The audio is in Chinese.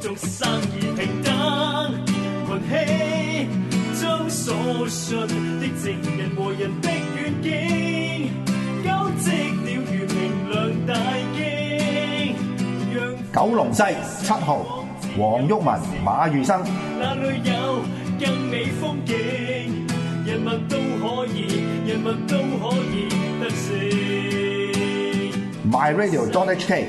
做生意平等运气将所信的情人和人的远景交织了如明亮大惊九龙西七号黄旭文马如生哪里有更美风景人物都可以人物都可以得胜 my radio j o n hk